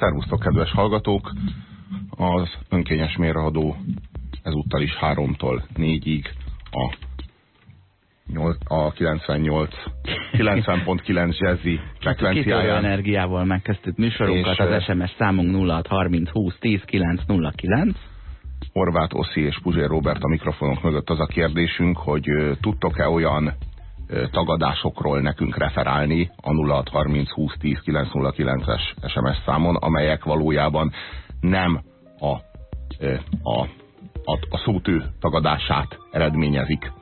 Szervusztok, kedves hallgatók! Az önkényes mérvadó ezúttal is 3-tól 4-ig a, 8, a 98 90.9 jazzy frekvenciáján. energiával megkezdtük műsorunkat, és, az SMS számunk 0630 20 10 909. Horváth Oszi és Puzsér Robert a mikrofonok mögött az a kérdésünk, hogy tudtok-e olyan tagadásokról nekünk referálni a 0630 20 10 909-es SMS számon, amelyek valójában nem a, a, a, a szótő tagadását eredményezik.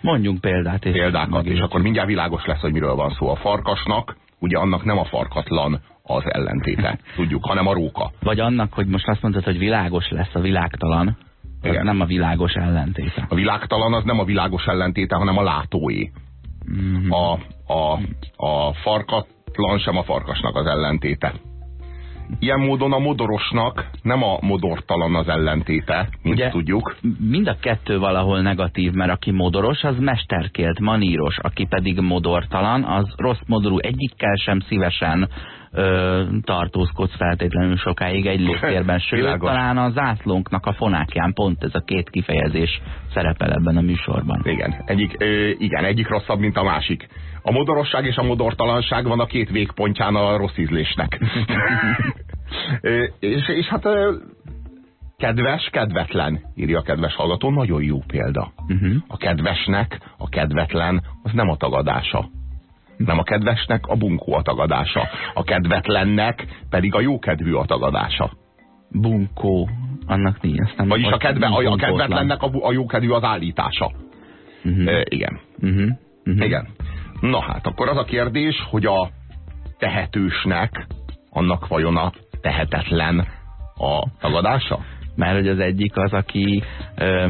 Mondjunk példát. És Példákat, és akkor mindjárt világos lesz, hogy miről van szó. A farkasnak, ugye annak nem a farkatlan az ellentéte, tudjuk, hanem a róka. Vagy annak, hogy most azt mondtad, hogy világos lesz a világtalan, az nem a világos ellentéte. A világtalan az nem a világos ellentéte, hanem a látóé. Mm -hmm. a, a, a farkatlan sem a farkasnak az ellentéte. Ilyen módon a modorosnak nem a modortalan az ellentéte, mint Ugye, tudjuk. Mind a kettő valahol negatív, mert aki modoros, az mesterkélt, maníros, aki pedig modortalan, az rossz modorú. Egyikkel sem szívesen ö, tartózkodsz feltétlenül sokáig egy légtérben, sőt, Világos. talán a zászlónknak a fonákján pont ez a két kifejezés szerepel ebben a műsorban. Igen, egyik, ö, igen, egyik rosszabb, mint a másik. A modorosság és a modortalanság van a két végpontján a rossz ízlésnek. és, és hát kedves, kedvetlen, írja a kedves hallgató, nagyon jó példa. Uh -huh. A kedvesnek a kedvetlen az nem a tagadása. Nem a kedvesnek a bunkó a tagadása. A kedvetlennek pedig a jókedvű a tagadása. Bunkó, annak nincs. Nem Vagyis a, kedve, a, a kedvetlennek a, a jókedvű az állítása. Uh -huh. e, igen. Uh -huh. Uh -huh. Igen. Na hát, akkor az a kérdés, hogy a tehetősnek annak vajon a tehetetlen a tagadása? Mert hogy az egyik az, aki ö,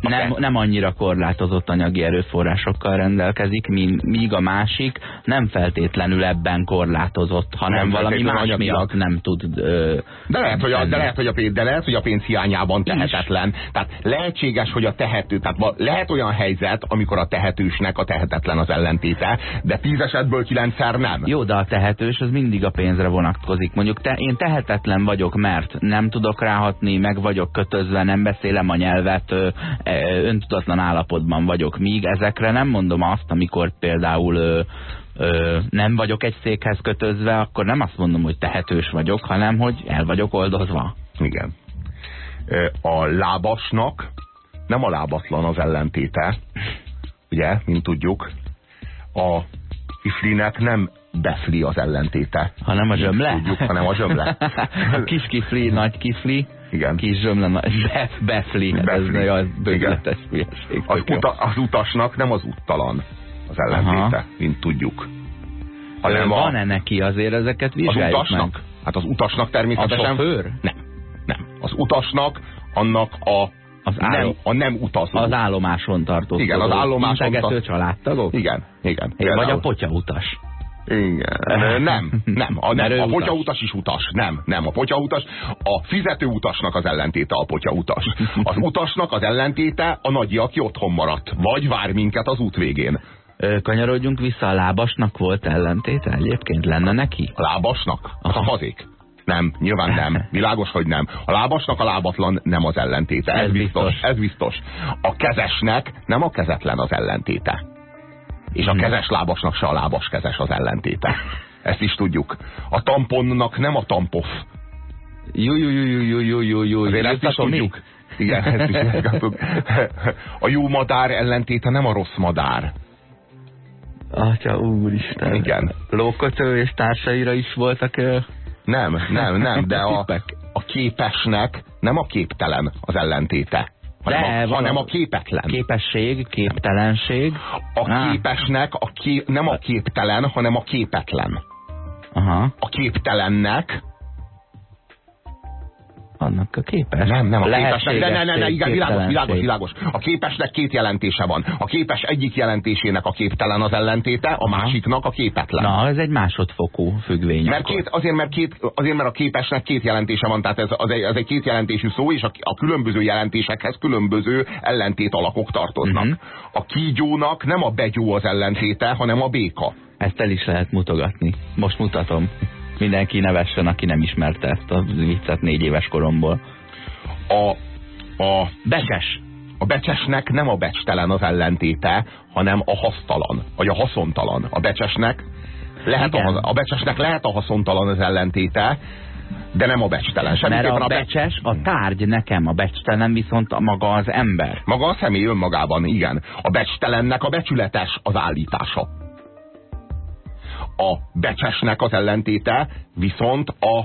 nem, nem annyira korlátozott anyagi erőforrásokkal rendelkezik, míg a másik nem feltétlenül ebben korlátozott, hanem nem valami más anyagilag. miatt nem tud ö, de lehet, hogy a, de, lehet, hogy a pénz, de lehet, hogy a pénz hiányában tehetetlen. Is. Tehát lehetséges, hogy a tehető, tehát lehet olyan helyzet, amikor a tehetősnek a tehetetlen az ellentéte, de tíz esetből kilencszer nem. Jó, de a tehetős az mindig a pénzre vonatkozik. Mondjuk te, én tehetetlen vagyok, mert nem tudok rá hatni, meg vagyok kötözve, nem beszélem a nyelvet, e, öntudatlan állapotban vagyok. Míg ezekre nem mondom azt, amikor például ö, nem vagyok egy székhez kötözve, akkor nem azt mondom, hogy tehetős vagyok, hanem hogy el vagyok oldozva. Igen. A lábasnak nem a lábatlan az ellentéte, ugye, mint tudjuk. A kiflinek nem befli az ellentéte. Hanem a zsömle? Tudjuk, hanem a zsömle. a kis kifli, nagy kifli. Igen. Kis zsömle, bef, befli. befli. Ez nagyon bőgletes hülyeség. Az, uta, az utasnak nem az úttalan az ellentéte, Aha. mint tudjuk. Hanem Van-e neki azért ezeket vizsgáljuk Az utasnak? Meg? Hát az utasnak természetesen... A sofőr? Nem. Nem. Az utasnak annak a az nem, a nem utazó. Az állomáson tartó. Igen, az állomáson tartó. családtagok? Igen, igen. igen vagy a potya utas. Igen. Nem, nem. A, nem. a potyautas is utas. Nem, nem. A potyautas, a fizető utasnak az ellentéte a potyautas. Az utasnak az ellentéte a nagyi, aki otthon maradt. Vagy vár minket az út végén. Kanyarodjunk vissza, a lábasnak volt ellentéte egyébként? Lenne neki? A lábasnak? Az a hazék. Nem, nyilván nem. Világos, hogy nem. A lábasnak a lábatlan nem az ellentéte. Ez, ez biztos. biztos. Ez biztos. A kezesnek nem a kezetlen az ellentéte. És a kezes lábasnak se a lábas kezes az ellentéte. Ezt is tudjuk. A tamponnak nem a tampof. Jó, jó, jó, jó, jó, jó, jó. Azért ezt is tudjuk. Igen, ezt is A jó madár ellentéte nem a rossz madár. Atya úristen. Igen. Lókötő és társaira is voltak... Nem, nem, nem, de a, a képesnek nem a képtelen az ellentéte hanem, De, a, hanem a képetlen. Képesség, képtelenség. A ah. képesnek a kép, nem a képtelen, hanem a képetlen. Aha. A képtelennek annak a képes. Nem, nem, a képesnek, ne, ne, ne, ne, igen, világos, világos, világos. A képesnek két jelentése van. A képes egyik jelentésének a képtelen az ellentéte, a másiknak a képetlen. Na, ez egy másodfokú függvény. Mert két, azért, mert két, azért, mert a képesnek két jelentése van, tehát ez, az egy, ez egy két jelentésű szó, és a, a különböző jelentésekhez különböző ellentét alakok tartoznak. Uh mhm. -huh. A kígyónak nem a begyó az ellentéte, hanem a béka. Ezt el is lehet mutogatni. Most mutatom. Mindenki nevessen, aki nem ismerte ezt a viccet négy éves koromból. A, a Becses. A becsesnek nem a becstelen az ellentéte, hanem a hasztalan, vagy a haszontalan. A becsesnek lehet a, a becsesnek lehet a haszontalan az ellentéte, de nem a becstelen. Mert a, a becses a tárgy nekem, a becstelen viszont a maga az ember. Maga a személy önmagában, igen. A becstelennek a becsületes az állítása. A becsesnek az ellentéte viszont a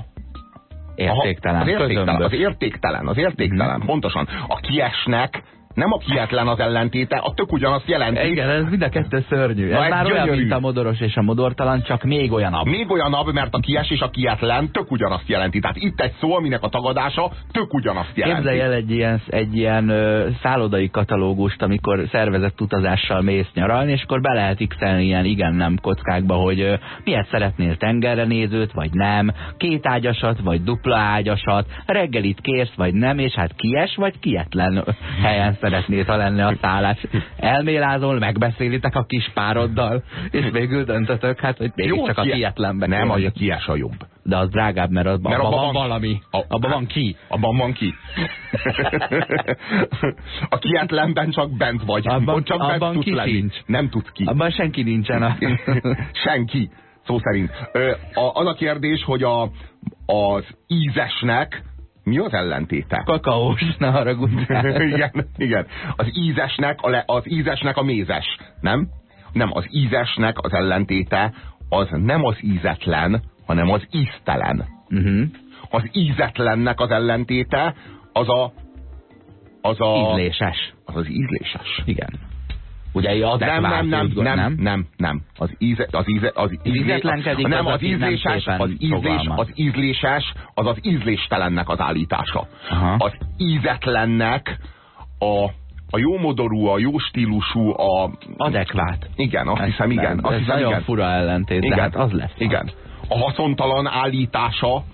Értéktelen. Az értéktelen, az értéktelen, az értéktelen, hmm. pontosan. A kiesnek nem a kietlen az ellentéte, a tök ugyanazt jelenti. Igen, ez mind a kettő szörnyű. Ez már gyönyörű. olyan, mint a modoros és a modortalan, csak még olyanabb. Még olyanabb, mert a kies és a kietlen tök ugyanazt jelenti. Tehát itt egy szó, aminek a tagadása tök ugyanazt jelenti. Képzelj el egy ilyen, egy ilyen ö, szállodai katalógust, amikor szervezett utazással mész nyaralni, és akkor be lehet x ilyen igen-nem kockákba, hogy ö, miért szeretnél tengerre nézőt, vagy nem, két ágyasat, vagy dupla ágyasat, reggelit kérsz, vagy nem, és hát kies, vagy kietlen helyen szeretnéd, ha lenne a szállás. Elmélázol, megbeszélitek a kis pároddal, és végül döntötök, hát, hogy mégis csak a kietlenbe. Nem, hogy a kies a jobb. De az drágább, mert, abban van, van valami. A, abban van ki. Abban van ki. a kietlenben csak bent vagy. Abban, csak abban bent tudsz lenni. Nincs. Nem tudsz ki. Abban senki nincsen. A... senki. Szó szerint. Ö, a, az a kérdés, hogy a, az ízesnek mi az ellentéte? Kakaós, ne haragudjál. igen, igen. Az ízesnek a, le, az ízesnek a mézes, nem? Nem, az ízesnek az ellentéte az nem az ízetlen, hanem az íztelen. Uh mhm. -huh. Az ízetlennek az ellentéte az a... Az a... Ízléses. Az az ízléses. Igen. Ugye nem, nem, nem, nem, nem, nem, nem. Az íze, az íze, az ízlé, nem, az ízléses, az ízlés, az ízléses, az az ízléstelennek az állítása. Aha. Az ízetlennek a a jó modorú, a jó stílusú, a... Adekvát. Igen, azt ez, hiszem, igen. Azt ez hiszem, nagyon igen. fura ellentét, igen. de hát az lesz. Igen. A haszontalan állítása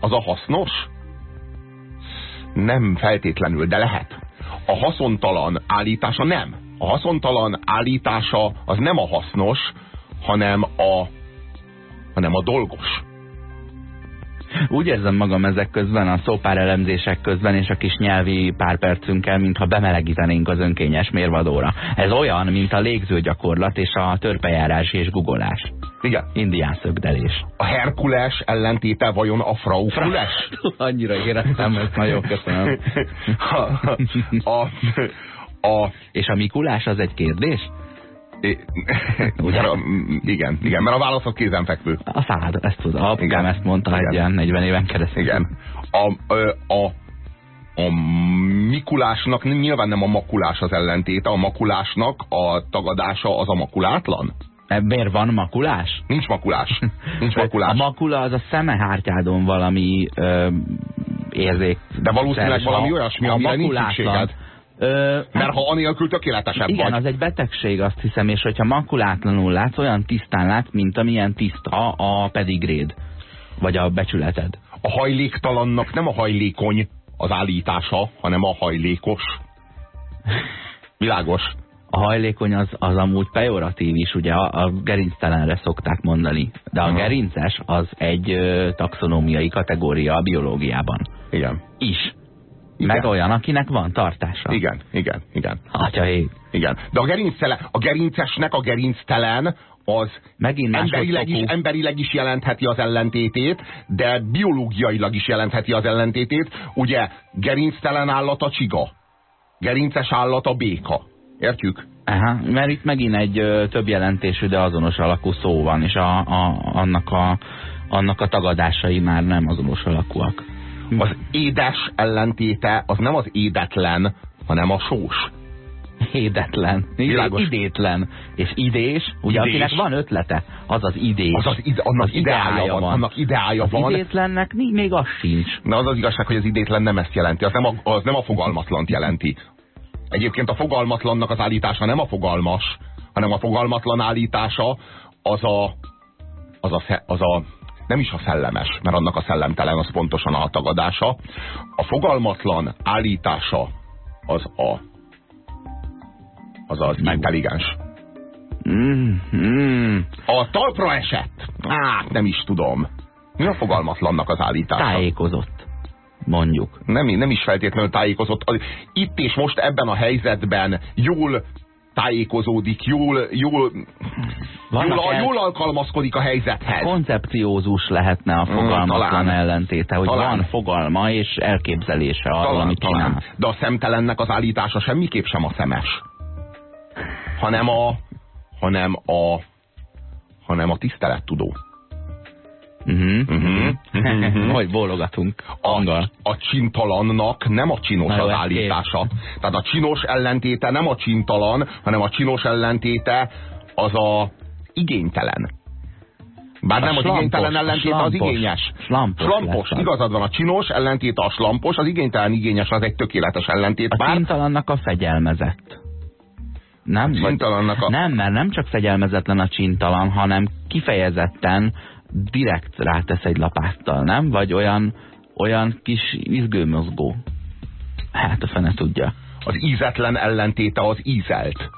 az a hasznos? Nem feltétlenül, de lehet. A haszontalan állítása nem a haszontalan állítása az nem a hasznos, hanem a, hanem a dolgos. Úgy érzem magam ezek közben, a szópár elemzések közben és a kis nyelvi pár percünkkel, mintha bemelegítenénk az önkényes mérvadóra. Ez olyan, mint a légző gyakorlat és a törpejárás és gugolás. Igen. Indián szögdelés. A Herkules ellentéte vajon a Fraukules? Annyira éreztem, ezt nagyon köszönöm. a, a, a... És a Mikulás az egy kérdés? Ugye? A, igen, igen, mert a válasz az kézenfekvő. A szád, ezt tudom. Apukám igen. ezt mondta igen. egy ilyen 40 éven keresztül. Igen. A, a, a Mikulásnak nyilván nem a makulás az ellentéte, a makulásnak a tagadása az a makulátlan. E, miért van makulás? Nincs makulás. Nincs makulás. A makula az a szemehártyádon valami ö, érzék. De valószínűleg valami olyasmi, amire nincs szükséged. Mert ha anélkül tökéletesebb igen, vagy. az egy betegség, azt hiszem, és hogyha makulátlanul látsz, olyan tisztán látsz, mint amilyen tiszta a pedigréd, vagy a becsületed. A hajléktalannak nem a hajlékony az állítása, hanem a hajlékos. Világos. A hajlékony az, az amúgy pejoratív is, ugye a, a gerinctelenre szokták mondani. De a Aha. gerinces az egy ö, taxonómiai kategória a biológiában. Igen. Is. Igen. Meg olyan, akinek van tartása. Igen, igen, igen. Atya ég. Igen. De a, gerinctelen, a gerincesnek a gerinctelen az Megint emberileg is, emberileg is jelentheti az ellentétét, de biológiailag is jelentheti az ellentétét. Ugye gerinctelen állat a csiga, gerinces állat a béka. Értjük? Aha, mert itt megint egy ö, több jelentésű, de azonos alakú szó van, és a, a, annak, a, annak a tagadásai már nem azonos alakúak. Az édes ellentéte az nem az édetlen, hanem a sós. Édetlen. Világos. Idétlen. És idés, ugye idés. akinek van ötlete, az az idés. Az az ide, annak az ideája, van. Annak ideája az van. idétlennek még az sincs. Na az az igazság, hogy az idétlen nem ezt jelenti. Az nem a, az nem a fogalmatlant jelenti. Egyébként a fogalmatlannak az állítása nem a fogalmas, hanem a fogalmatlan állítása az a, az a, az a nem is a szellemes, mert annak a szellemtelen az pontosan a tagadása. A fogalmatlan állítása az a az az Meg... intelligens. Mm, mm. A talpra esett? Hát nem is tudom. Mi a fogalmatlannak az állítása? Tájékozott, mondjuk. Nem, nem is feltétlenül tájékozott. Itt és most ebben a helyzetben jól tájékozódik, jól, jól, jól, el... jól alkalmazkodik a helyzethez. Koncepciózus lehetne a fogalmatlan mm, ellentéte, hogy talán. van fogalma és elképzelése arról, amit talán. csinál. De a szemtelennek az állítása semmiképp sem a szemes, hanem a, hanem a, hanem a tisztelettudó. Uh -huh. Uh -huh. Hogy bólogatunk. A, a csintalannak nem a csinos Na, az állítása. Tehát a csinos ellentéte nem a csintalan, hanem a csinos ellentéte az a igénytelen. Bár a nem slampos, az igénytelen ellentéte az igényes. Slampos, slampos igazad van, a csinos ellentéte a slampos, az igénytelen igényes az egy tökéletes ellentét. A bár... csintalannak a fegyelmezett. Nem, a a... nem, mert nem csak fegyelmezetlen a csintalan, hanem kifejezetten direkt rátesz egy lapáttal, nem? Vagy olyan, olyan kis izgőmozgó. Hát a fene tudja. Az ízetlen ellentéte az ízelt.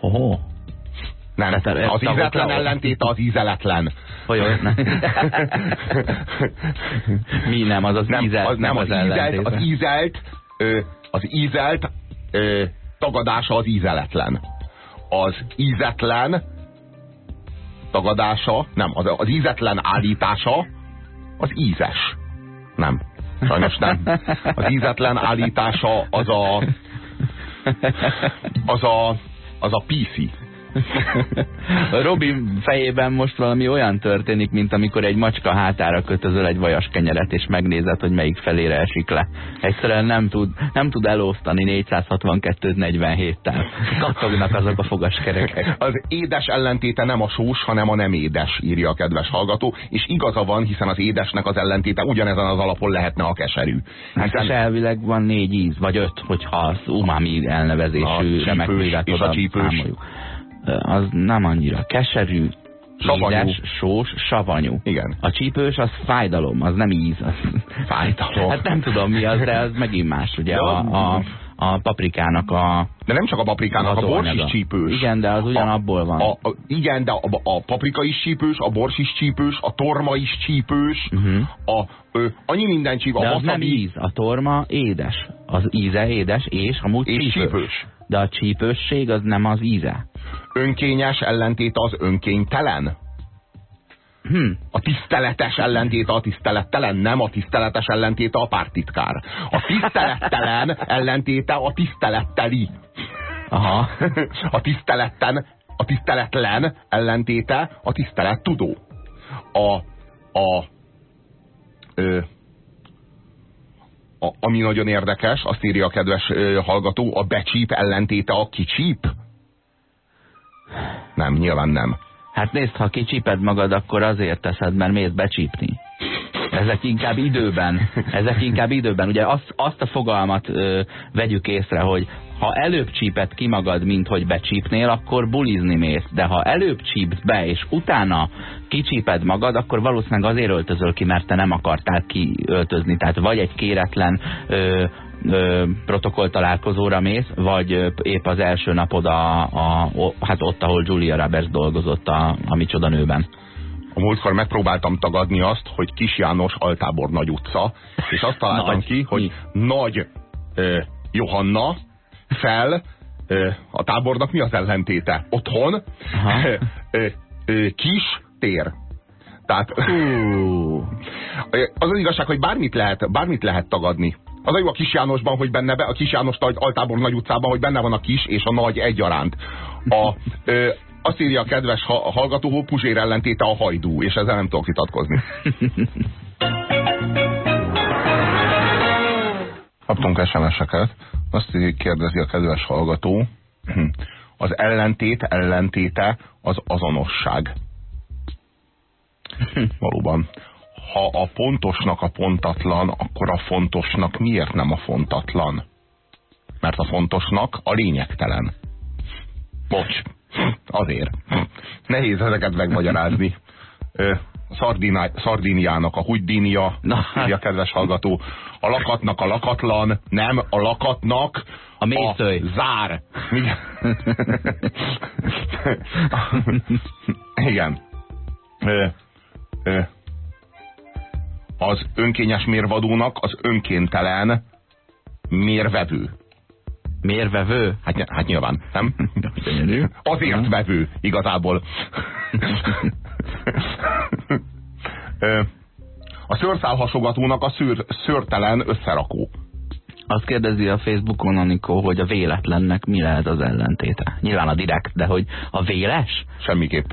Oh. Nem, hát, az ízetlen ellentéte az ízeletlen. Hogy nem. Mi nem, az az nem, ízelt, az, nem az, az ízelt, az ízelt, ö, az ízelt ö, tagadása az ízeletlen. Az ízetlen tagadása, nem, az, az ízetlen állítása az ízes. Nem. Sajnos nem. Az ízetlen állítása az a az a az a PC. Robin fejében most valami olyan történik, mint amikor egy macska hátára kötözöl egy vajas kenyeret, és megnézed, hogy melyik felére esik le. Egyszerűen nem tud, nem tud elosztani 462-47-tel. Kattognak azok a fogaskerekek. Az édes ellentéte nem a sós, hanem a nem édes, írja a kedves hallgató, és igaza van, hiszen az édesnek az ellentéte ugyanezen az alapon lehetne a keserű. Hát hiszen... Hát elvileg van négy íz, vagy öt, hogyha az umami elnevezésű remek és a csípős. Számoljuk az nem annyira keserű, savanyú. Édes, sós, savanyú. Igen. A csípős az fájdalom, az nem íz. Az... Fájdalom. Hát nem tudom mi az, de az megint más, ugye a, a, a paprikának a... De nem csak a paprikának, a bors is csípős. Igen, de az ugyanabból van. A, a, igen, de a, a paprika is csípős, a bors is csípős, a torma is csípős, uh mhm. -huh. a, ö, annyi minden csípős. De az nem íz, a torma édes. Az íze édes, és amúgy és csípős. csípős. De a csípősség az nem az íze önkényes ellentéte az önkénytelen? Hm. A tiszteletes ellentéte a tisztelettelen, nem a tiszteletes ellentéte a pártitkár. A tisztelettelen ellentéte a tiszteletteli. Aha. A tiszteletten, a tiszteletlen ellentéte a tisztelet tudó. A, a, ö, a, ami nagyon érdekes, azt írja a kedves ö, hallgató, a becsíp ellentéte a kicsíp. Nem, nyilván nem. Hát nézd, ha kicsíped magad, akkor azért teszed, mert mész becsípni. Ezek inkább időben, ezek inkább időben. Ugye azt, azt a fogalmat ö, vegyük észre, hogy ha előbb csíped ki magad, mint hogy becsípnél, akkor bulizni mész. De ha előbb csípsz be, és utána kicsíped magad, akkor valószínűleg azért öltözöl ki, mert te nem akartál kiöltözni. Tehát vagy egy kéretlen ö, protokoll találkozóra mész, vagy épp az első napod a, a, hát ott, ahol Julia Roberts dolgozott a, a Micsoda nőben. A múltkor megpróbáltam tagadni azt, hogy Kis János Altábor nagy utca, és azt találtam nagy, ki, hogy mi? nagy ö, Johanna fel ö, a tábornak mi az ellentéte? Otthon ö, ö, ö, kis tér. Tehát az az igazság, hogy bármit lehet, bármit lehet tagadni. Az a jó a Kis Jánosban, hogy benne, a Kis János Altábor nagy utcában, hogy benne van a kis és a nagy egyaránt. A, ö, azt írja a kedves hallgató, hogy Puzsér ellentéte a hajdú, és ezzel nem tudok vitatkozni. Kaptunk SMS-eket, azt kérdezi a kedves hallgató, az ellentét ellentéte az azonosság. Valóban ha a pontosnak a pontatlan, akkor a fontosnak miért nem a fontatlan? Mert a fontosnak a lényegtelen. Bocs, azért. Nehéz ezeket megmagyarázni. Szardíniának a hugydínia, a kedves hallgató. A lakatnak a lakatlan, nem a lakatnak a, mészőj. a zár. Igen. Ö, ö, az önkényes mérvadónak az önkéntelen mérvevő. Mérvevő? Hát, hát nyilván, nem? Azért vevő, igazából. a szőrszálhasogatónak a szőr, szőrtelen összerakó. Azt kérdezi a Facebookon Anikó, hogy a véletlennek mi lehet az ellentéte. Nyilván a direkt, de hogy a véles? Semmiképp.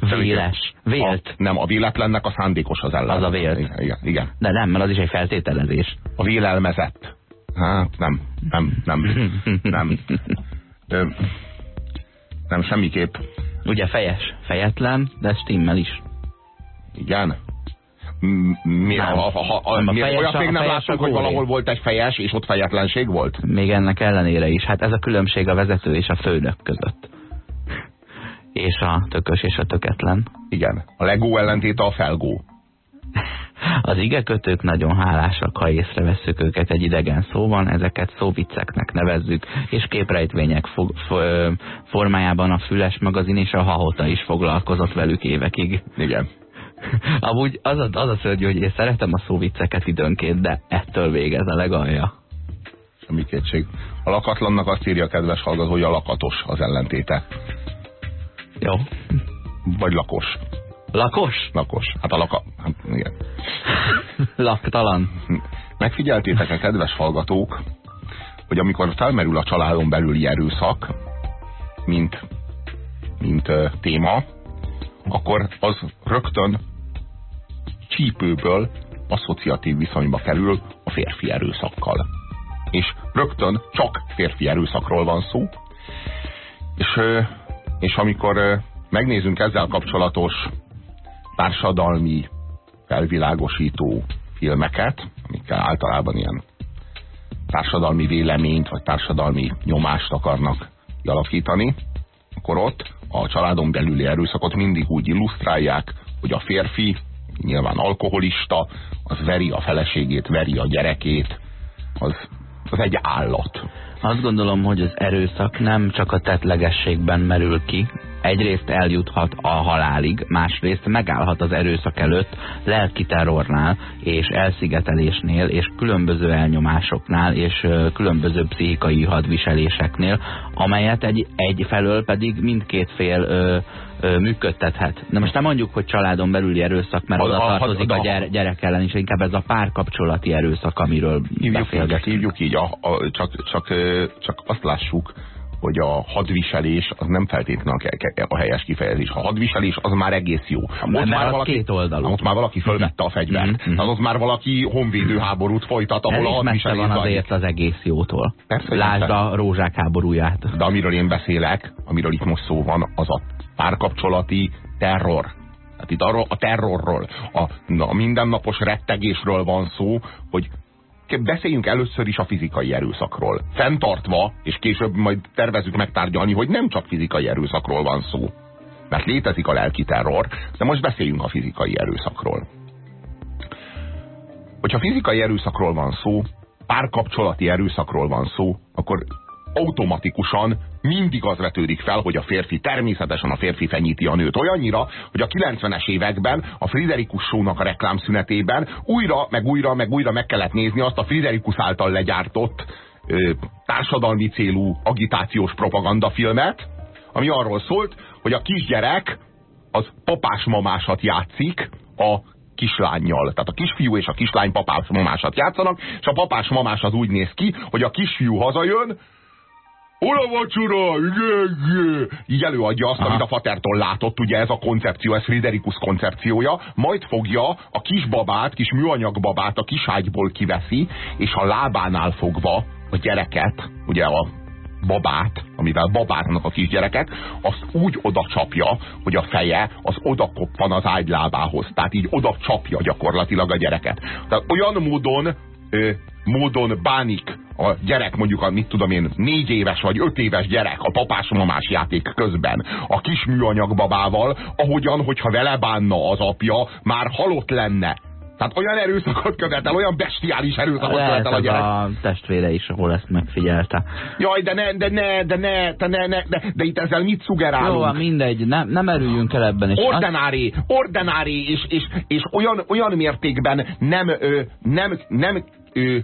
Véles. Vélt. A, nem, a véletlennek a szándékos az ellen. Az a vélt. Igen, igen. De nem, mert az is egy feltételezés. A vélelmezett. Hát nem, nem, nem, nem. Ö, nem, semmiképp. Ugye fejes, fejetlen, de stimmel is. Igen. Mi, nem. A, a, a, a, mi, fejes, olyat még nem láttunk, hogy valahol volt egy fejes, és ott fejetlenség volt? Még ennek ellenére is. Hát ez a különbség a vezető és a főnök között. És a tökös és a töketlen. Igen. A legó ellentéte a felgó. Az igekötők nagyon hálásak, ha észreveszünk őket egy idegen szóban, ezeket szóvicceknek nevezzük, és képrejtvények fog, formájában a Füles magazin és a Hahota is foglalkozott velük évekig. Igen. Amúgy az a, az a szörnyű, hogy én szeretem a szóvicceket időnként, de ettől végez a legalja. Semmi kétség. A lakatlannak azt írja a kedves hallgató, hogy a lakatos az ellentéte. Jó. Vagy lakos. Lakos? Lakos. Hát a laka... Hát, igen. Laktalan. Megfigyeltétek-e, kedves hallgatók, hogy amikor felmerül a családon belüli erőszak, mint, mint uh, téma, akkor az rögtön csípőből asszociatív viszonyba kerül a férfi erőszakkal. És rögtön csak férfi erőszakról van szó. És, és amikor megnézünk ezzel kapcsolatos társadalmi felvilágosító filmeket, amikkel általában ilyen társadalmi véleményt vagy társadalmi nyomást akarnak kialakítani, akkor ott a családon belüli erőszakot mindig úgy illusztrálják, hogy a férfi nyilván alkoholista, az veri a feleségét, veri a gyerekét, az, az egy állat. Azt gondolom, hogy az erőszak nem csak a tetlegességben merül ki, egyrészt eljuthat a halálig, másrészt megállhat az erőszak előtt lelki terrornál és elszigetelésnél és különböző elnyomásoknál és különböző pszichikai hadviseléseknél, amelyet egy, egyfelől pedig mindkét fél ö, ö, működtethet. De most nem mondjuk, hogy családon belüli erőszak, mert oda tartozik a, a, a gyere, gyerek ellen is, inkább ez a párkapcsolati erőszak, amiről hívjuk beszélgetünk. Így, hívjuk így, a, a, csak, csak, csak azt lássuk, hogy a hadviselés az nem feltétlenül a helyes kifejezés. A hadviselés az már egész jó. Ott már, valaki, két oldalú. ott már valaki fölvette a fegyvert. Mm. Az ott már valaki honvédő háborút folytat, ahol a hadviselés van azért az egész jótól. Persze, Lásd a rózsák háborúját. De amiről én beszélek, amiről itt most szó van, az a párkapcsolati terror. Tehát itt arról a terrorról, a, a mindennapos rettegésről van szó, hogy beszéljünk először is a fizikai erőszakról. Fentartva, és később majd tervezünk megtárgyalni, hogy nem csak fizikai erőszakról van szó. Mert létezik a lelki terror, de most beszéljünk a fizikai erőszakról. Hogyha fizikai erőszakról van szó, párkapcsolati erőszakról van szó, akkor automatikusan mindig az vetődik fel, hogy a férfi, természetesen a férfi fenyíti a nőt. Olyannyira, hogy a 90-es években a Friderikus Show-nak a reklámszünetében újra, meg újra, meg újra meg kellett nézni azt a Friderikus által legyártott ö, társadalmi célú agitációs propagandafilmet, ami arról szólt, hogy a kisgyerek az papás-mamásat játszik a kislányjal. Tehát a kisfiú és a kislány papás-mamásat játszanak, és a papás-mamás az úgy néz ki, hogy a kisfiú hazajön, Hol a vacsora? Így előadja azt, Aha. amit a fatertól látott, ugye ez a koncepció, ez Friderikus koncepciója, majd fogja a kisbabát, kis műanyag babát a kiságyból kiveszi, és a lábánál fogva a gyereket, ugye a babát, amivel babáznak a kisgyerekek, azt úgy oda csapja, hogy a feje az oda koppan az ágylábához. Tehát így oda csapja gyakorlatilag a gyereket. Tehát olyan módon ö, módon bánik a gyerek, mondjuk a mit tudom én, négy éves vagy öt éves gyerek a papás-mamás játék közben a kis műanyag babával, ahogyan, hogyha vele bánna az apja, már halott lenne. Tehát olyan erőszakot követel, olyan bestiális erőszakot Lehet követel a gyerek. a testvére is, ahol ezt megfigyelte. Jaj, de ne, de ne, de ne, de ne, ne de, de itt ezzel mit szugerálunk? Jó, van, mindegy, nem, nem erüljünk el ebben. És ordinári, ordinári, és, és, és olyan, olyan mértékben nem, ö, nem, nem ö,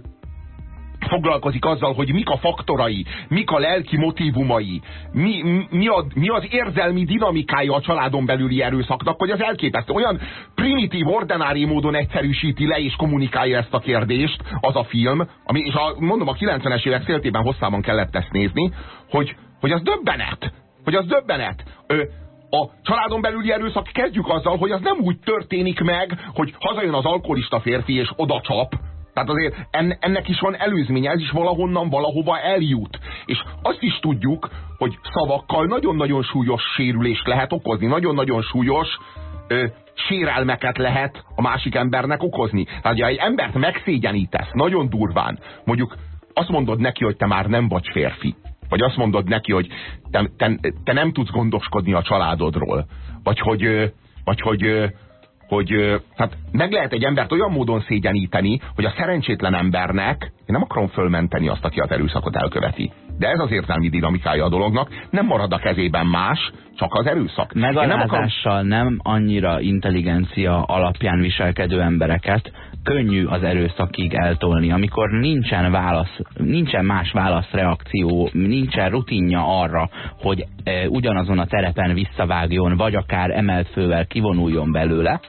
foglalkozik azzal, hogy mik a faktorai, mik a lelki motivumai, mi, mi, a, mi az érzelmi dinamikája a családon belüli erőszaknak, hogy az elképesztő. Olyan primitív, ordinári módon egyszerűsíti le és kommunikálja ezt a kérdést az a film, ami, és a, mondom, a 90-es évek széltében hosszában kellett ezt nézni, hogy, hogy az döbbenet, hogy az döbbenet. Ö, a családon belüli erőszak kezdjük azzal, hogy az nem úgy történik meg, hogy hazajön az alkoholista férfi és oda csap, tehát azért ennek is van előzménye, ez is valahonnan valahova eljut. És azt is tudjuk, hogy szavakkal nagyon-nagyon súlyos sérülést lehet okozni, nagyon-nagyon súlyos ö, sérelmeket lehet a másik embernek okozni. Tehát, ha egy embert megszégyenítesz nagyon durván, mondjuk azt mondod neki, hogy te már nem vagy férfi, vagy azt mondod neki, hogy te, te, te nem tudsz gondoskodni a családodról, vagy hogy, vagy hogy hogy hát meg lehet egy embert olyan módon szégyeníteni, hogy a szerencsétlen embernek, én nem akarom fölmenteni azt, aki az erőszakot elköveti, de ez az értelmi dinamikája a dolognak, nem marad a kezében más, csak az erőszak. Megalázással nem, akarom... nem annyira intelligencia alapján viselkedő embereket könnyű az erőszakig eltolni, amikor nincsen válasz, nincsen más válaszreakció, nincsen rutinja arra, hogy e, ugyanazon a terepen visszavágjon, vagy akár emelt fővel kivonuljon belőle,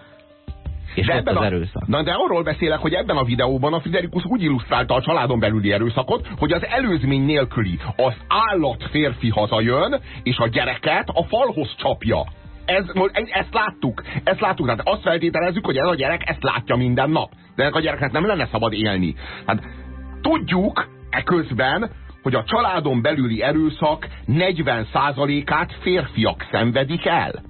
és de ebben az a, erőszak. Na, de arról beszélek, hogy ebben a videóban a Friderikus úgy illusztrálta a családon belüli erőszakot, hogy az előzmény nélküli az állat férfi hazajön, és a gyereket a falhoz csapja. Ez, ezt láttuk, ezt láttuk, tehát azt feltételezzük, hogy ez a gyerek ezt látja minden nap. De ennek a gyereknek nem lenne szabad élni. Hát tudjuk eközben, hogy a családon belüli erőszak 40%-át férfiak szenvedik el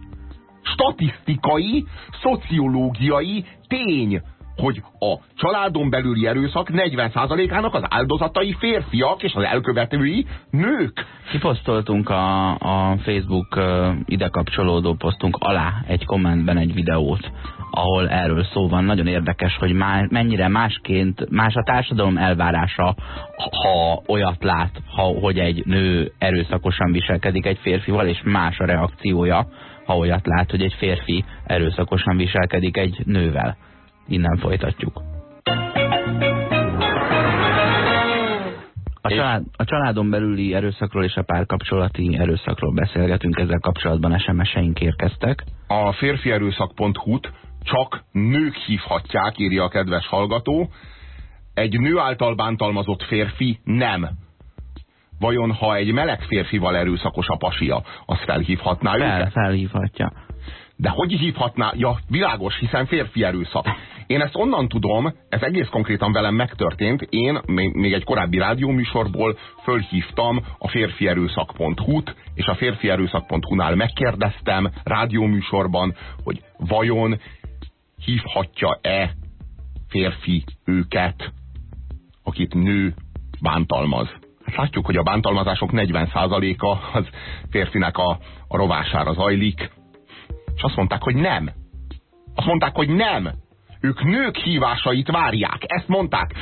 statisztikai, szociológiai tény, hogy a családon belüli erőszak 40%-ának az áldozatai férfiak, és az elkövetői nők. Kiposztoltunk a, a Facebook ide kapcsolódó posztunk alá egy kommentben egy videót, ahol erről szó van. Nagyon érdekes, hogy má, mennyire másként, más a társadalom elvárása, ha olyat lát, ha, hogy egy nő erőszakosan viselkedik egy férfival, és más a reakciója, ha olyat lát, hogy egy férfi erőszakosan viselkedik egy nővel. Innen folytatjuk. A, család, a családon belüli erőszakról és a párkapcsolati erőszakról beszélgetünk, ezzel kapcsolatban SMS-eink érkeztek. A férfierőszak.hu-t csak nők hívhatják, írja a kedves hallgató. Egy nő által bántalmazott férfi nem vajon ha egy meleg férfival erőszakos a pasia, az felhívhatná Fel, őket? Felhívhatja. De hogy hívhatná? Ja, világos, hiszen férfi erőszak. Én ezt onnan tudom, ez egész konkrétan velem megtörtént, én még egy korábbi rádióműsorból fölhívtam a férfierőszak.hu-t, és a férfierőszak.hu-nál megkérdeztem rádióműsorban, hogy vajon hívhatja-e férfi őket, akit nő bántalmaz látjuk, hogy a bántalmazások 40%-a az férfinek a, a rovására zajlik. És azt mondták, hogy nem. Azt mondták, hogy nem. Ők nők hívásait várják. Ezt mondták.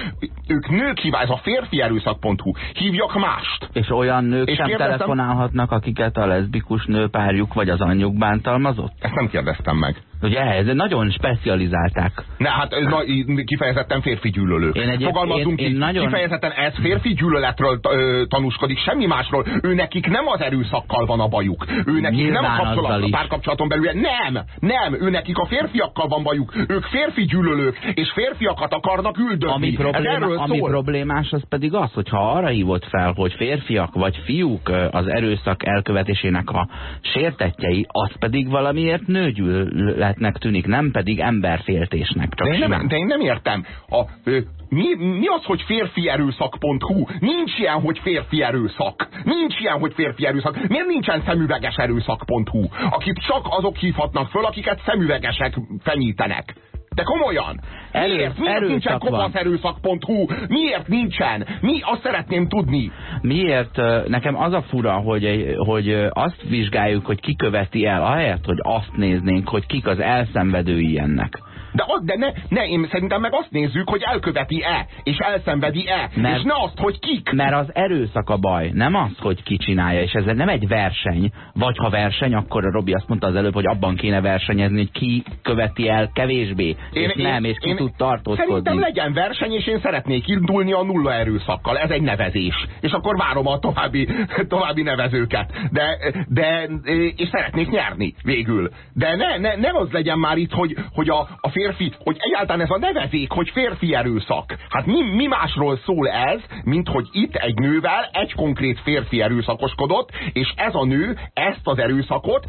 Ők nők hívás, ez a férfi erőszak.hu. Hívjak mást. És olyan nők és sem kérdeztem, telefonálhatnak, akiket a leszbikus nőpárjuk vagy az anyjuk bántalmazott? Ezt nem kérdeztem meg. Ugye ez nagyon specializálták. Ne, hát ez na, kifejezetten férfi gyűlölők. Én egyéb, Fogalmazunk én, én nagyon... kifejezetten ez férfi gyűlöletről ö, tanúskodik, semmi másról. Ő nekik nem az erőszakkal van a bajuk. Ő nekik Nyilván nem a, kapcsolat, párkapcsolaton belül. Nem, nem, ő nekik a férfiakkal van bajuk. Ők férfi gyűlölők, és férfiakat akarnak üldözni. Ami, probléma, ami problémás az pedig az, hogyha arra hívott fel, hogy férfiak vagy fiúk az erőszak elkövetésének a sértetjei, az pedig valamiért nőgyűlölet életnek tűnik, nem pedig emberféltésnek. Csak de, én nem, de én nem értem. A, ö, mi, mi az, hogy férfi erőszak.hu? Nincs ilyen, hogy férfi erőszak. Nincs ilyen, hogy férfi erőszak. Miért nincsen szemüveges erőszak.hu? Akit csak azok hívhatnak föl, akiket szemüvegesek fenyítenek. De komolyan! Erő, miért? Miért nincsen kopasszerőszak.hu? Miért nincsen? Mi? Azt szeretném tudni. Miért? Nekem az a fura, hogy, hogy azt vizsgáljuk, hogy ki követi el, ahelyett, hogy azt néznénk, hogy kik az elszenvedői ennek. De, az, de ne, ne, én szerintem meg azt nézzük, hogy elköveti-e, és elszenvedi-e, és ne azt, hogy kik. Mert az erőszak a baj, nem az, hogy ki csinálja, és ez nem egy verseny, vagy ha verseny, akkor a Robi azt mondta az előbb, hogy abban kéne versenyezni, hogy ki követi el kevésbé, én, és én, nem, és ki én, tud tartózkodni. Szerintem legyen verseny, és én szeretnék indulni a nulla erőszakkal, ez egy nevezés. És akkor várom a további, további nevezőket. De, de, és szeretnék nyerni végül. De ne, ne, ne az legyen már itt, hogy, hogy a, a férfi, hogy egyáltalán ez a nevezék, hogy férfi erőszak. Hát mi, mi másról szól ez, mint hogy itt egy nővel egy konkrét férfi erőszakoskodott, és ez a nő ezt az erőszakot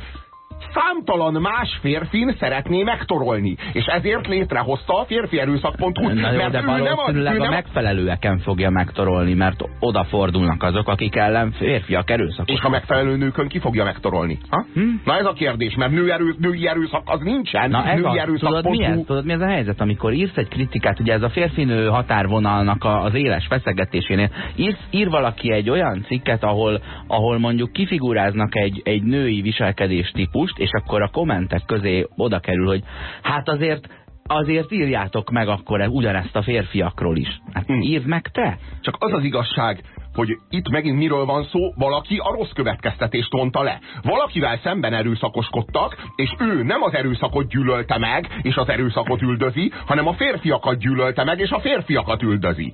számtalan más férfin szeretné megtorolni. És ezért létrehozta a férfierőszak.hu. mert de nem a, a megfelelőeken fogja megtorolni, mert odafordulnak azok, akik ellen férfiak erőszakos. És a megfelelő nőkön ki fogja megtorolni? Ha? Hm? Na ez a kérdés, mert nő erő, női erőszak az nincsen. Na ez a, tudod, mi ez? tudod mi ez a helyzet, amikor írsz egy kritikát, ugye ez a férfinő határvonalnak az éles feszegetésénél, írsz, ír valaki egy olyan cikket, ahol, ahol mondjuk kifiguráznak egy, egy női viselkedés típus, típust, és akkor a kommentek közé oda kerül, hogy hát azért azért írjátok meg akkor ugyanezt a férfiakról is. Hát hmm. írd meg te! Csak az az igazság, hogy itt megint miről van szó, valaki a rossz következtetést vonta le. Valakivel szemben erőszakoskodtak, és ő nem az erőszakot gyűlölte meg, és az erőszakot üldözi, hanem a férfiakat gyűlölte meg, és a férfiakat üldözi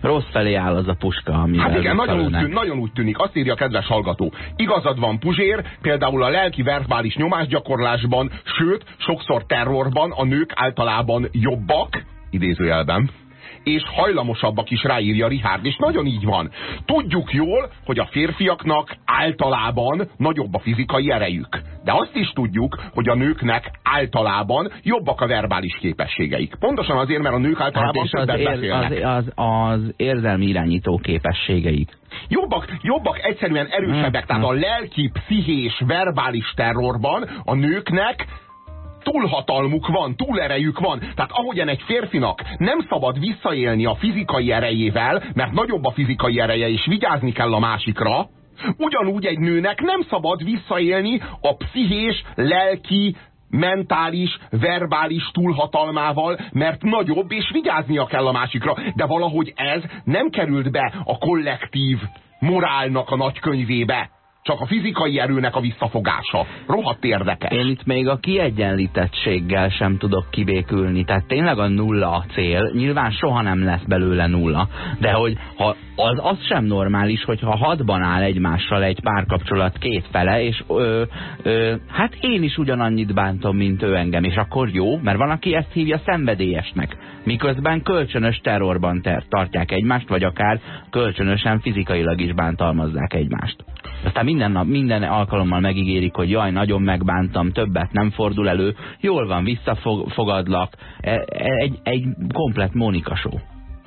rossz felé áll az a puska, ami Hát igen, nagyon úgy, tűnik, nagyon úgy tűnik. Azt írja a kedves hallgató. Igazad van Puzsér, például a lelki verbális nyomásgyakorlásban, sőt, sokszor terrorban a nők általában jobbak, idézőjelben, és hajlamosabbak is ráírja Richard, és nagyon így van. Tudjuk jól, hogy a férfiaknak általában nagyobb a fizikai erejük. De azt is tudjuk, hogy a nőknek általában jobbak a verbális képességeik. Pontosan azért, mert a nők általában hát többet az, ér, az, az, az érzelmi irányító képességeik. Jobbak, jobbak egyszerűen erősebbek, tehát a lelki, pszichés, verbális terrorban a nőknek túlhatalmuk van, túlerejük van. Tehát ahogyan egy férfinak nem szabad visszaélni a fizikai erejével, mert nagyobb a fizikai ereje, és vigyázni kell a másikra, ugyanúgy egy nőnek nem szabad visszaélni a pszichés, lelki, mentális, verbális túlhatalmával, mert nagyobb, és vigyáznia kell a másikra. De valahogy ez nem került be a kollektív morálnak a nagykönyvébe csak a fizikai erőnek a visszafogása. Rohadt érdekes. Én itt még a kiegyenlítettséggel sem tudok kibékülni. Tehát tényleg a nulla a cél. Nyilván soha nem lesz belőle nulla. De hogy ha az, az sem normális, hogyha hadban áll egymással egy párkapcsolat két fele, és ö, ö, hát én is ugyanannyit bántom, mint ő engem, és akkor jó, mert van, aki ezt hívja szenvedélyesnek. Miközben kölcsönös terrorban ter tartják egymást, vagy akár kölcsönösen fizikailag is bántalmazzák egymást. Aztán minden nap, minden alkalommal megígérik, hogy jaj, nagyon megbántam, többet nem fordul elő, jól van, visszafogadlak, e, e, egy, egy komplet Mónika show.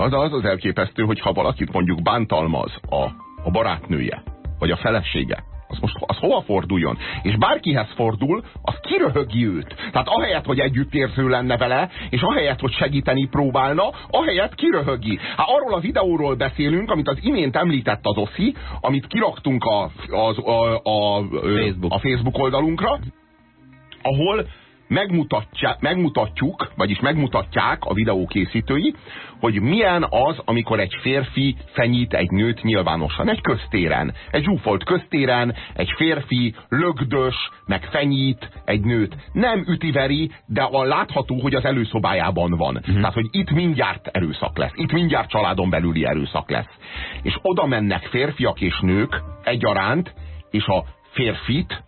Az az az elképesztő, hogy ha valakit mondjuk bántalmaz a, a barátnője, vagy a felesége, az most az hova forduljon? És bárkihez fordul, az kiröhögi őt. Tehát ahelyett, hogy együttérző lenne vele, és ahelyett, hogy segíteni próbálna, ahelyett kiröhögi. Hát arról a videóról beszélünk, amit az imént említett az Oszi, amit kiraktunk a, a, a, a, Facebook. a Facebook oldalunkra, ahol megmutatjuk, vagyis megmutatják a videó készítői, hogy milyen az, amikor egy férfi fenyít egy nőt nyilvánosan, egy köztéren, egy zsúfolt köztéren, egy férfi lögdös, meg fenyít egy nőt. Nem ütiveri, de a látható, hogy az előszobájában van. Uh-huh. Tehát, hogy itt mindjárt erőszak lesz, itt mindjárt családon belüli erőszak lesz. És oda mennek férfiak és nők egyaránt, és a férfit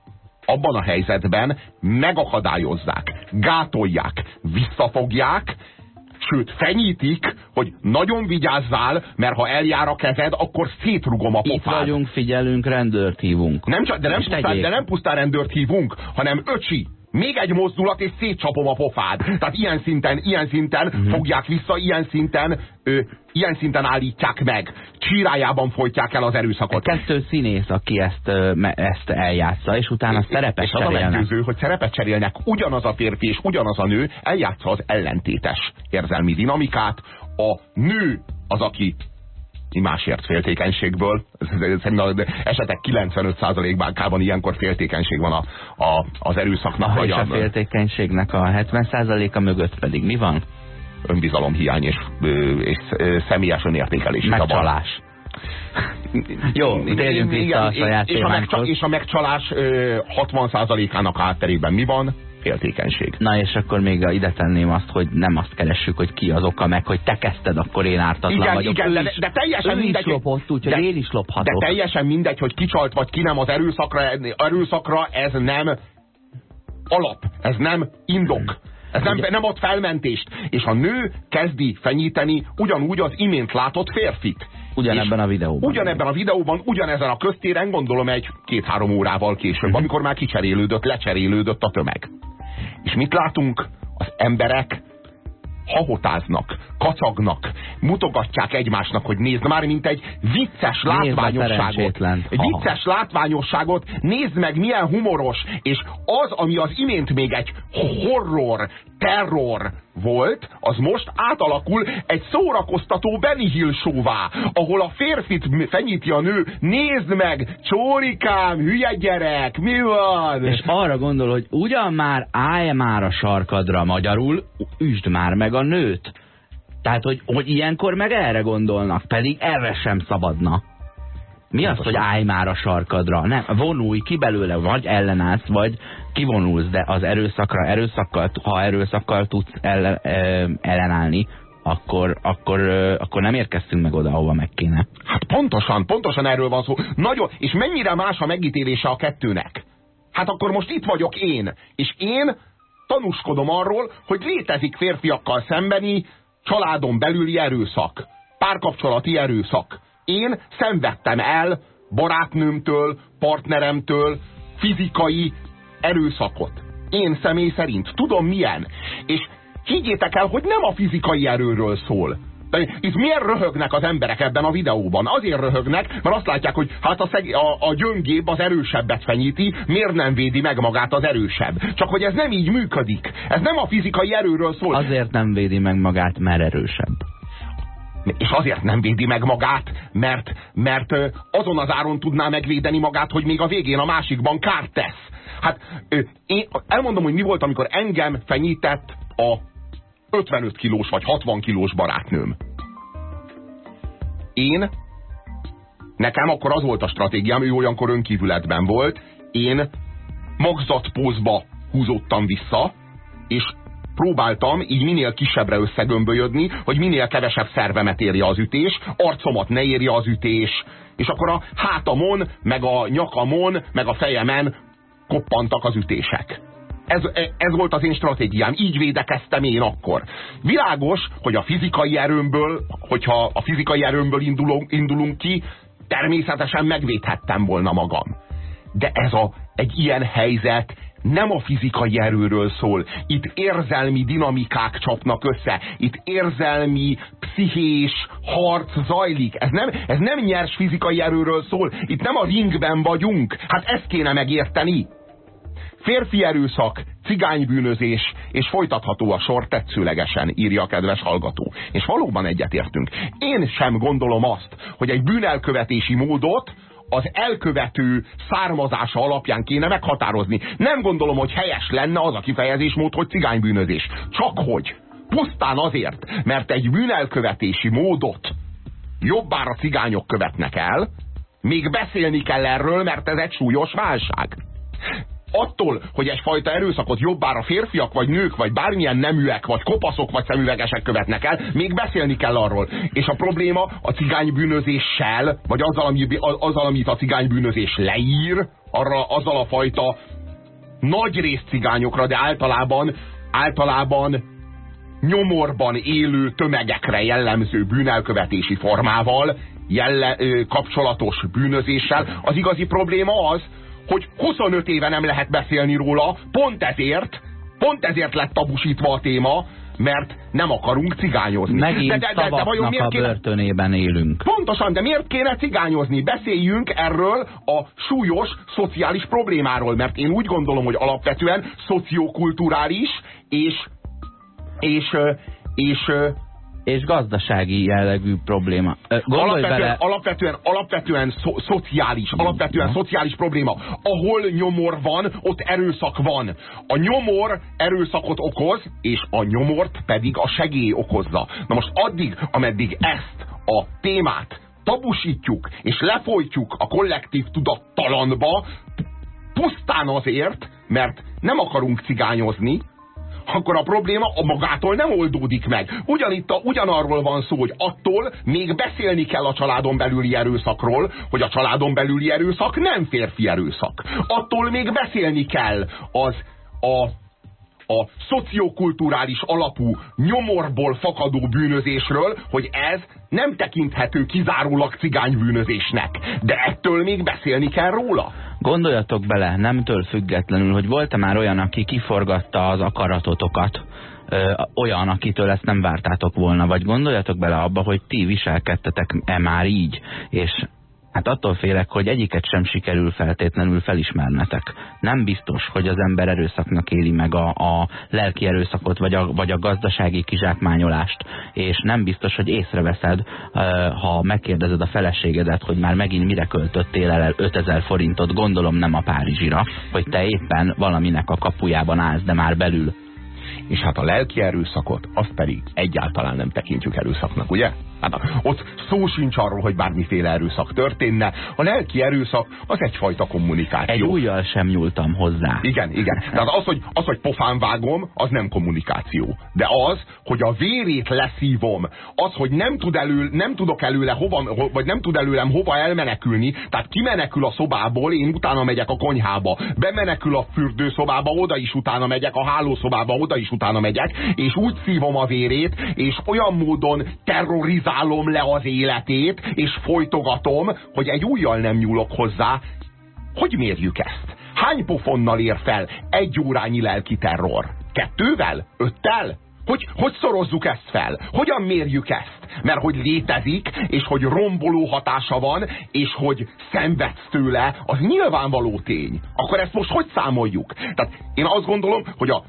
abban a helyzetben megakadályozzák, gátolják, visszafogják, sőt fenyítik, hogy nagyon vigyázzál, mert ha eljár a kezed, akkor szétrugom a pofád. Itt vagyunk, figyelünk, rendőrt hívunk. Nem csak, de, nem pusztán, de nem pusztán rendőrt hívunk, hanem öcsi, még egy mozdulat, és szétcsapom a pofád. Tehát ilyen szinten, ilyen szinten. -huh. fogják vissza, ilyen szinten, ö, ilyen szinten állítják meg. Csírájában folytják el az erőszakot. Kettő színész, aki ezt, ezt eljátsza, és utána és, szerepet és cserélnek. És az a meggyőző, hogy szerepet cserélnek. Ugyanaz a férfi és ugyanaz a nő eljátsza az ellentétes érzelmi dinamikát. A nő az, aki másért féltékenységből. Esetek 95%-ban ilyenkor féltékenység van a, a, az erőszaknak. A, és a féltékenységnek a 70%-a mögött pedig mi van? Önbizalomhiány és, és személyes önértékelés. Megcsalás. Jó, térjünk vissza a saját és, a és a megcsalás 60%-ának átterében mi van? Féltékenység. Na és akkor még ide tenném azt, hogy nem azt keressük, hogy ki az oka meg, hogy te kezdted, akkor én ártatlan igen, vagyok. Igen, de, de teljesen mindegy. Is lopott, úgyhogy de, én is lophatok. De teljesen mindegy, hogy kicsalt vagy ki nem az erőszakra, erőszakra ez nem alap, ez nem indok. Ez nem, nem ad felmentést. És a nő kezdi fenyíteni ugyanúgy az imént látott férfit. Ugyanebben a videóban. Ugyanebben a videóban, ugyanezen a köztéren, gondolom egy két-három órával később, mhm. amikor már kicserélődött, lecserélődött a tömeg. És mit látunk? Az emberek hahotáznak, kacagnak, mutogatják egymásnak, hogy nézd már, mint egy vicces látványosságot. Egy vicces látványosságot, nézd meg, milyen humoros, és az, ami az imént még egy horror, terror volt, az most átalakul egy szórakoztató Benny Hill showvá, ahol a férfit fenyíti a nő, nézd meg, csórikám, hülye gyerek, mi van? És arra gondol, hogy ugyan már állj már a sarkadra magyarul, üsd már meg a nőt. Tehát, hogy, hogy ilyenkor meg erre gondolnak, pedig erre sem szabadna. Mi az, hogy állj már a sarkadra? Nem, vonulj ki belőle, vagy ellenállsz, vagy kivonulsz, de az erőszakra, erőszakkal, ha erőszakkal tudsz ellen, ellenállni, akkor, akkor, akkor nem érkeztünk meg oda, ahova meg kéne. Hát pontosan, pontosan erről van szó. Nagyon, és mennyire más a megítélése a kettőnek? Hát akkor most itt vagyok én, és én tanúskodom arról, hogy létezik férfiakkal szembeni családon belüli erőszak, párkapcsolati erőszak. Én szenvedtem el barátnőmtől, partneremtől fizikai erőszakot. Én személy szerint. Tudom milyen. És higgyétek el, hogy nem a fizikai erőről szól. Itt miért röhögnek az emberek ebben a videóban? Azért röhögnek, mert azt látják, hogy hát a, szeg, a, a gyöngébb az erősebbet fenyíti, miért nem védi meg magát az erősebb? Csak hogy ez nem így működik. Ez nem a fizikai erőről szól. Azért nem védi meg magát, mert erősebb és azért nem védi meg magát, mert, mert azon az áron tudná megvédeni magát, hogy még a végén a másikban kárt tesz. Hát én elmondom, hogy mi volt, amikor engem fenyített a 55 kilós vagy 60 kilós barátnőm. Én, nekem akkor az volt a stratégiám, ő olyankor önkívületben volt, én magzatpózba húzottam vissza, és próbáltam így minél kisebbre összegömbölyödni, hogy minél kevesebb szervemet érje az ütés, arcomat ne érje az ütés, és akkor a hátamon, meg a nyakamon, meg a fejemen koppantak az ütések. Ez, ez volt az én stratégiám, így védekeztem én akkor. Világos, hogy a fizikai erőmből, hogyha a fizikai erőmből indulunk, indulunk ki, természetesen megvédhettem volna magam. De ez a, egy ilyen helyzet nem a fizikai erőről szól. Itt érzelmi dinamikák csapnak össze. Itt érzelmi, pszichés harc zajlik. Ez nem, ez nem nyers fizikai erőről szól. Itt nem a ringben vagyunk. Hát ezt kéne megérteni. Férfi erőszak, cigánybűnözés, és folytatható a sor tetszőlegesen, írja a kedves hallgató. És valóban egyetértünk. Én sem gondolom azt, hogy egy bűnelkövetési módot az elkövető származása alapján kéne meghatározni. Nem gondolom, hogy helyes lenne az a kifejezésmód, hogy cigánybűnözés. Csak hogy. Pusztán azért, mert egy bűnelkövetési módot jobbára cigányok követnek el, még beszélni kell erről, mert ez egy súlyos válság attól, hogy egyfajta erőszakot jobbára férfiak, vagy nők, vagy bármilyen neműek, vagy kopaszok, vagy szemüvegesek követnek el, még beszélni kell arról. És a probléma a cigánybűnözéssel, vagy azzal, ami, azzal amit a cigánybűnözés leír, arra azzal a fajta nagy rész cigányokra, de általában, általában nyomorban élő tömegekre jellemző bűnelkövetési formával, jelle, kapcsolatos bűnözéssel. Az igazi probléma az, hogy 25 éve nem lehet beszélni róla, pont ezért, pont ezért lett tabusítva a téma, mert nem akarunk cigányozni. Megint de, de, de, de vajon miért a kéne... börtönében élünk. Pontosan, de miért kéne cigányozni? Beszéljünk erről a súlyos szociális problémáról, mert én úgy gondolom, hogy alapvetően szociokulturális és, és, és, és és gazdasági jellegű probléma. alapvetően, bele... alapvetően, alapvetően szo szociális, alapvetően szociális probléma. Ahol nyomor van, ott erőszak van. A nyomor erőszakot okoz, és a nyomort pedig a segély okozza. Na most addig, ameddig ezt a témát tabusítjuk, és lefolytjuk a kollektív tudattalanba, pusztán azért, mert nem akarunk cigányozni, akkor a probléma a magától nem oldódik meg. Ugyanitt a, ugyanarról van szó, hogy attól még beszélni kell a családon belüli erőszakról, hogy a családon belüli erőszak nem férfi erőszak. Attól még beszélni kell az a a szociokulturális alapú nyomorból fakadó bűnözésről, hogy ez nem tekinthető kizárólag cigánybűnözésnek. De ettől még beszélni kell róla. Gondoljatok bele, nemtől függetlenül, hogy volt-e már olyan, aki kiforgatta az akaratotokat, ö, olyan, akitől ezt nem vártátok volna, vagy gondoljatok bele abba, hogy ti viselkedtetek-e már így, és Hát attól félek, hogy egyiket sem sikerül feltétlenül felismernetek. Nem biztos, hogy az ember erőszaknak éli meg a, a lelki erőszakot, vagy a, vagy a gazdasági kizsákmányolást, és nem biztos, hogy észreveszed, ha megkérdezed a feleségedet, hogy már megint mire költöttél el 5000 forintot, gondolom nem a Párizsira, hogy te éppen valaminek a kapujában állsz, de már belül és hát a lelki erőszakot, azt pedig egyáltalán nem tekintjük erőszaknak, ugye? Hát ott szó sincs arról, hogy bármiféle erőszak történne. A lelki erőszak az egyfajta kommunikáció. Egy újjal sem nyúltam hozzá. Igen, igen. Tehát az, hogy, az, hogy pofán vágom, az nem kommunikáció. De az, hogy a vérét leszívom, az, hogy nem, tud elő, nem tudok előle hova, vagy nem tud előlem hova elmenekülni, tehát kimenekül a szobából, én utána megyek a konyhába, bemenekül a fürdőszobába, oda is utána megyek, a hálószobába, oda is utána megyek, és úgy szívom a vérét, és olyan módon terrorizálom, le az életét, és folytogatom, hogy egy újjal nem nyúlok hozzá. Hogy mérjük ezt? Hány pofonnal ér fel egy órányi lelki terror? Kettővel? Öttel? Hogy, hogy szorozzuk ezt fel? Hogyan mérjük ezt? Mert hogy létezik, és hogy romboló hatása van, és hogy szenvedsz tőle, az nyilvánvaló tény. Akkor ezt most hogy számoljuk? Tehát én azt gondolom, hogy a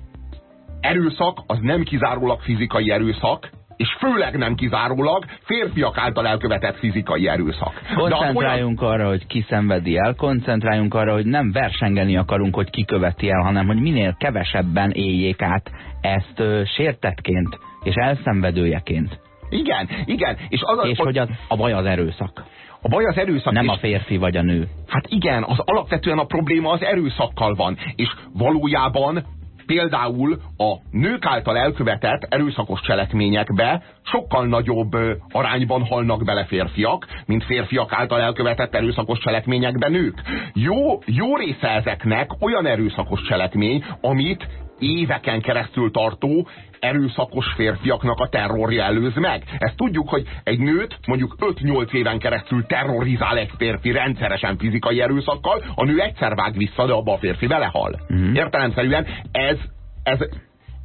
erőszak az nem kizárólag fizikai erőszak, és főleg nem kizárólag férfiak által elkövetett fizikai erőszak. Koncentráljunk olyan... arra, hogy ki szenvedi el, koncentráljunk arra, hogy nem versengeni akarunk, hogy ki követi el, hanem hogy minél kevesebben éljék át ezt ö, sértetként és elszenvedőjeként. Igen, igen. És, az és hogy az, a baj az erőszak. A baj az erőszak. Nem a férfi vagy a nő. Hát igen, az alapvetően a probléma az erőszakkal van. És valójában például a nők által elkövetett erőszakos cselekményekbe sokkal nagyobb arányban halnak bele férfiak, mint férfiak által elkövetett erőszakos cselekményekbe nők. Jó, jó része ezeknek olyan erőszakos cselekmény, amit éveken keresztül tartó erőszakos férfiaknak a terrorja előz meg. Ezt tudjuk, hogy egy nőt mondjuk 5-8 éven keresztül terrorizál egy férfi rendszeresen fizikai erőszakkal, a nő egyszer vág vissza, de abba a férfi belehal. Uh-huh. Értelemszerűen ez, ez,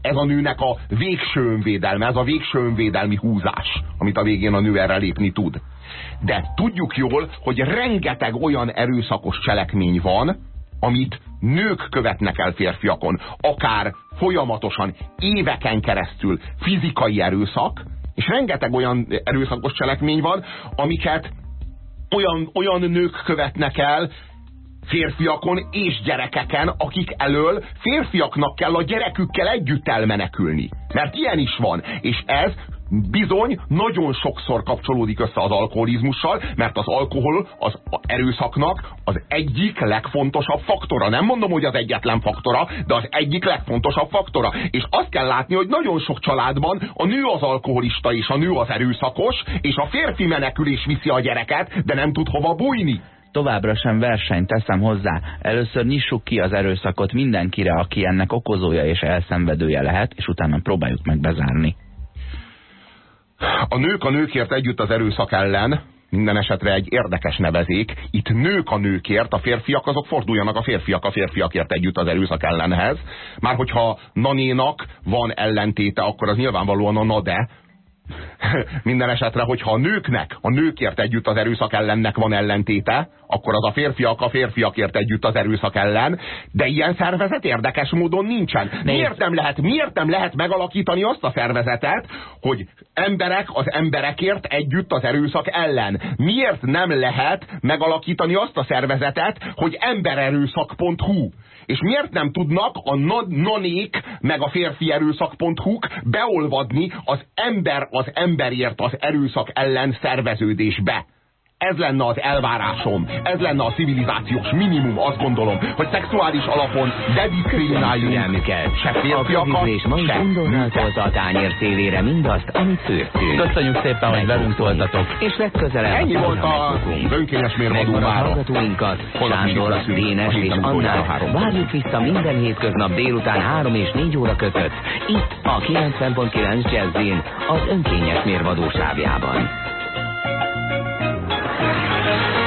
ez a nőnek a végső önvédelme, ez a végső önvédelmi húzás, amit a végén a nő erre lépni tud. De tudjuk jól, hogy rengeteg olyan erőszakos cselekmény van, amit nők követnek el férfiakon, akár folyamatosan, éveken keresztül fizikai erőszak, és rengeteg olyan erőszakos cselekmény van, amiket olyan, olyan nők követnek el férfiakon és gyerekeken, akik elől férfiaknak kell a gyerekükkel együtt elmenekülni. Mert ilyen is van. És ez bizony nagyon sokszor kapcsolódik össze az alkoholizmussal, mert az alkohol az erőszaknak az egyik legfontosabb faktora. Nem mondom, hogy az egyetlen faktora, de az egyik legfontosabb faktora. És azt kell látni, hogy nagyon sok családban a nő az alkoholista és a nő az erőszakos, és a férfi menekülés viszi a gyereket, de nem tud hova bújni továbbra sem versenyt teszem hozzá. Először nyissuk ki az erőszakot mindenkire, aki ennek okozója és elszenvedője lehet, és utána próbáljuk meg bezárni. A nők a nőkért együtt az erőszak ellen, minden esetre egy érdekes nevezék. Itt nők a nőkért, a férfiak azok forduljanak a férfiak a férfiakért együtt az erőszak ellenhez. Már hogyha nanénak van ellentéte, akkor az nyilvánvalóan a nade, Minden esetre, hogyha a nőknek, a nőkért együtt az erőszak ellennek van ellentéte, akkor az a férfiak a férfiakért együtt az erőszak ellen, de ilyen szervezet érdekes módon nincsen. Miért nem lehet, miért nem lehet megalakítani azt a szervezetet, hogy emberek az emberekért együtt az erőszak ellen? Miért nem lehet megalakítani azt a szervezetet, hogy embererőszak.hu? És miért nem tudnak a nanék meg a férfi erőszak.hu beolvadni az ember az emberért az erőszak ellen szerveződésbe? Ez lenne az elvárásom, ez lenne a civilizációs minimum, azt gondolom, hogy szexuális alapon ne diszkrimináljuk se férfiakat, és majd gondonnal tolta a tányér szélére mindazt, amit főztünk. Köszönjük szépen, hogy velünk voltatok. És legközelebb Ennyi volt a önkényes mérvadó mára. hallgatóinkat, Sándor, Dénes és Annál. várjuk vissza minden hétköznap délután 3 és 4 óra között, itt a 90.9 Jazzin, az önkényes mérvadó sávjában. Thank you.